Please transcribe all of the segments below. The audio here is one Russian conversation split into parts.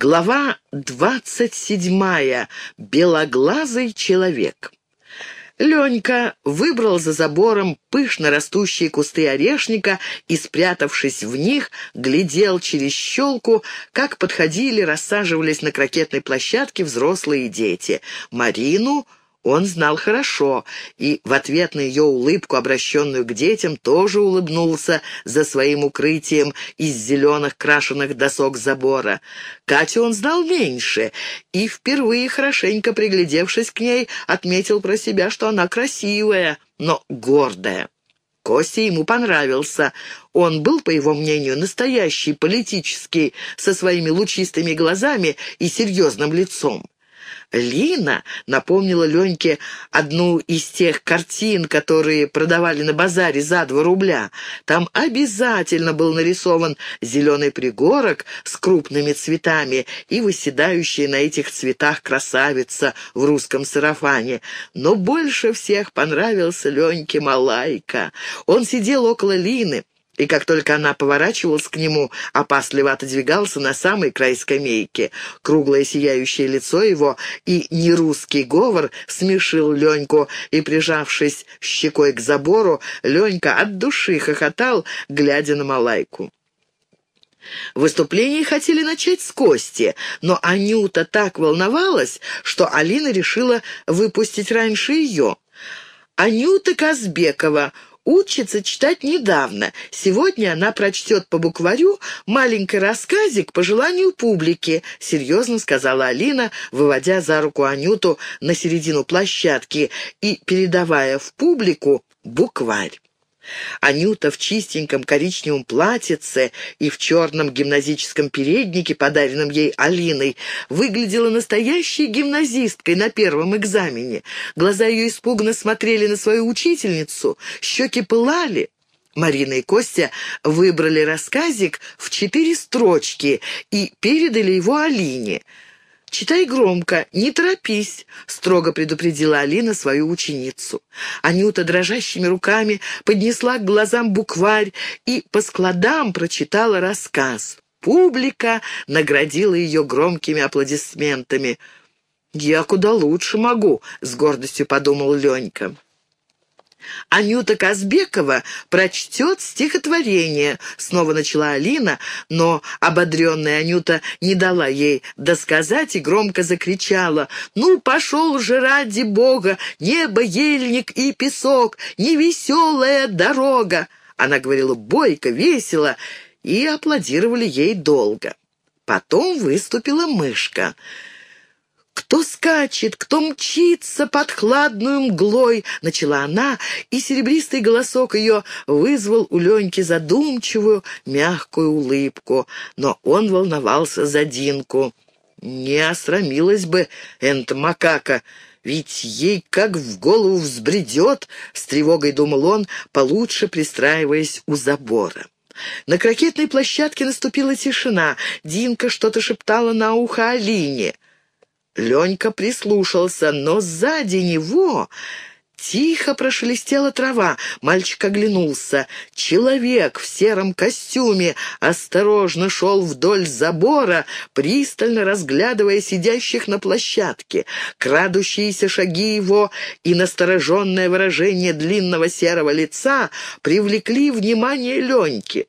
Глава двадцать седьмая. Белоглазый человек. Ленька выбрал за забором пышно растущие кусты орешника и, спрятавшись в них, глядел через щелку, как подходили, рассаживались на крокетной площадке взрослые дети. Марину он знал хорошо, и в ответ на ее улыбку, обращенную к детям, тоже улыбнулся за своим укрытием из зеленых крашеных досок забора. Катю он знал меньше, и, впервые хорошенько приглядевшись к ней, отметил про себя, что она красивая, но гордая. Костя ему понравился. Он был, по его мнению, настоящий, политический, со своими лучистыми глазами и серьезным лицом. Лина напомнила Леньке одну из тех картин, которые продавали на базаре за два рубля. Там обязательно был нарисован зеленый пригорок с крупными цветами и выседающая на этих цветах красавица в русском сарафане. Но больше всех понравился Леньке Малайка. Он сидел около Лины, и как только она поворачивалась к нему, опасливо отодвигался на самый край скамейки. Круглое сияющее лицо его и нерусский говор смешил Леньку, и, прижавшись щекой к забору, Ленька от души хохотал, глядя на Малайку. Выступление хотели начать с Кости, но Анюта так волновалась, что Алина решила выпустить раньше ее. Анюта Казбекова учится читать недавно. Сегодня она прочтет по букварю маленький рассказик по желанию публики», — серьезно сказала Алина, выводя за руку Анюту на середину площадки и передавая в публику букварь. Анюта в чистеньком коричневом платьице и в черном гимназическом переднике, подаренном ей Алиной, выглядела настоящей гимназисткой на первом экзамене. Глаза ее испуганно смотрели на свою учительницу, щеки пылали. Марина и Костя выбрали рассказик в четыре строчки и передали его Алине — «Читай громко, не торопись», — строго предупредила Алина свою ученицу. Анюта дрожащими руками поднесла к глазам букварь и по складам прочитала рассказ. Публика наградила ее громкими аплодисментами. «Я куда лучше могу», — с гордостью подумал Ленька. Анюта Казбекова прочтет стихотворение», — снова начала Алина, но ободренная Анюта не дала ей досказать и громко закричала. «Ну, пошел же ради бога, небо, ельник и песок, невеселая дорога!» Она говорила бойко, весело, и аплодировали ей долго. Потом выступила мышка — «Кто скачет, кто мчится под хладную мглой?» — начала она, и серебристый голосок ее вызвал у Леньки задумчивую, мягкую улыбку. Но он волновался за Динку. Не осрамилась бы макака, ведь ей как в голову взбредет, — с тревогой думал он, получше пристраиваясь у забора. На крокетной площадке наступила тишина. Динка что-то шептала на ухо Алине — Ленька прислушался, но сзади него... Тихо прошелестела трава. Мальчик оглянулся. Человек в сером костюме осторожно шел вдоль забора, пристально разглядывая сидящих на площадке. Крадущиеся шаги его и настороженное выражение длинного серого лица привлекли внимание Леньки.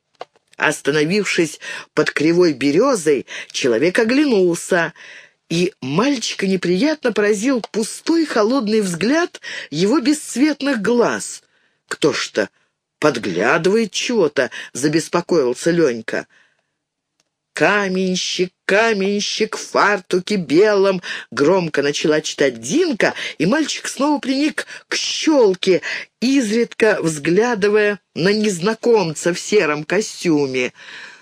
Остановившись под кривой березой, человек оглянулся — и мальчика неприятно поразил пустой холодный взгляд его бесцветных глаз. «Кто ж-то подглядывает чего-то?» — забеспокоился Ленька. «Каменщик, каменщик в фартуке белом!» — громко начала читать Динка, и мальчик снова приник к щелке, изредка взглядывая на незнакомца в сером костюме.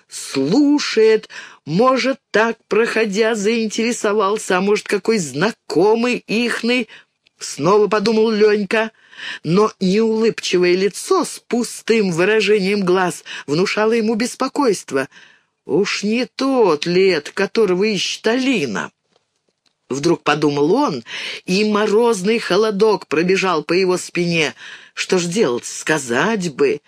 «Слушает, может, так, проходя, заинтересовался, а может, какой знакомый ихный, снова подумал Ленька. Но неулыбчивое лицо с пустым выражением глаз внушало ему беспокойство. Уж не тот лет, которого ищет Алина. Вдруг подумал он, и морозный холодок пробежал по его спине. Что ж делать, сказать бы...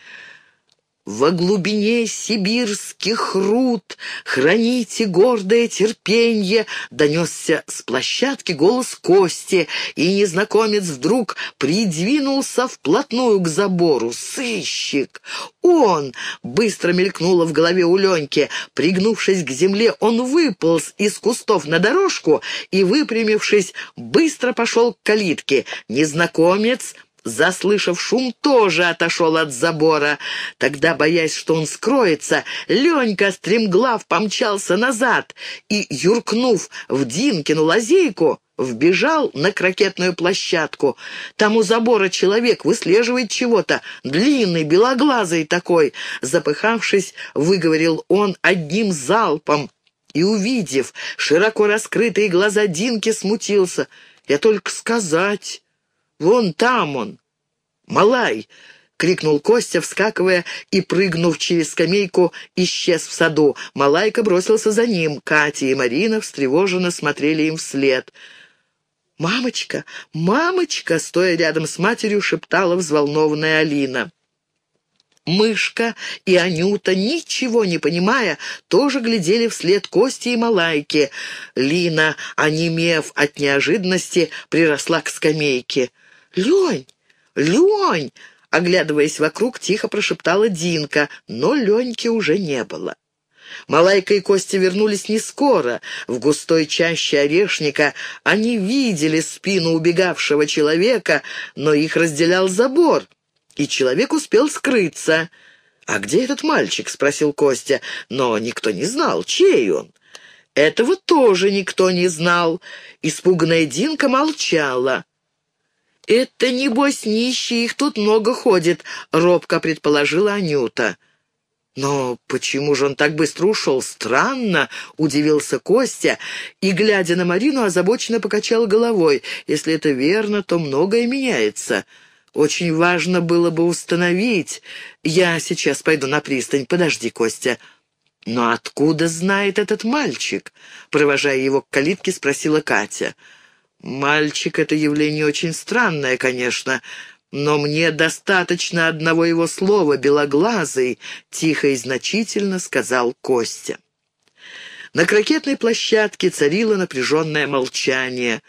Во глубине сибирских руд храните гордое терпенье, донесся с площадки голос Кости, и незнакомец вдруг придвинулся вплотную к забору. Сыщик! Он! Быстро мелькнуло в голове у Леньки. Пригнувшись к земле, он выполз из кустов на дорожку и, выпрямившись, быстро пошел к калитке. Незнакомец заслышав шум, тоже отошел от забора. Тогда, боясь, что он скроется, Ленька стремглав помчался назад и, юркнув в Динкину лазейку, вбежал на крокетную площадку. Там у забора человек выслеживает чего-то, длинный, белоглазый такой. Запыхавшись, выговорил он одним залпом и, увидев широко раскрытые глаза Динки, смутился. «Я только сказать...» Вон там он! Малай!» — крикнул Костя, вскакивая и, прыгнув через скамейку, исчез в саду. Малайка бросился за ним. Катя и Марина встревоженно смотрели им вслед. «Мамочка! Мамочка!» — стоя рядом с матерью, шептала взволнованная Алина. Мышка и Анюта, ничего не понимая, тоже глядели вслед Кости и Малайке. Лина, онемев от неожиданности, приросла к скамейке. «Лень! Лень!» Оглядываясь вокруг, тихо прошептала Динка, но Леньки уже не было. Малайка и Костя вернулись не скоро. В густой чаще орешника они видели спину убегавшего человека, но их разделял забор, и человек успел скрыться. «А где этот мальчик?» — спросил Костя, но никто не знал, чей он. Этого тоже никто не знал. Испуганная Динка молчала. «Это, небось, нищие, их тут много ходит», — робко предположила Анюта. «Но почему же он так быстро ушел? Странно!» — удивился Костя и, глядя на Марину, озабоченно покачал головой. «Если это верно, то многое меняется. Очень важно было бы установить. Я сейчас пойду на пристань. Подожди, Костя». «Но откуда знает этот мальчик?» — провожая его к калитке, спросила Катя. «Катя». Мальчик — это явление очень странное, конечно, но мне достаточно одного его слова, белоглазый, — тихо и значительно сказал Костя. На крокетной площадке царило напряженное молчание.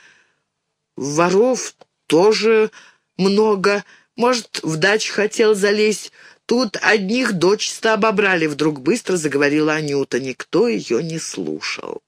Воров тоже много. Может, в дач хотел залезть. Тут одних дочь обобрали, вдруг быстро заговорила Анюта. Никто ее не слушал.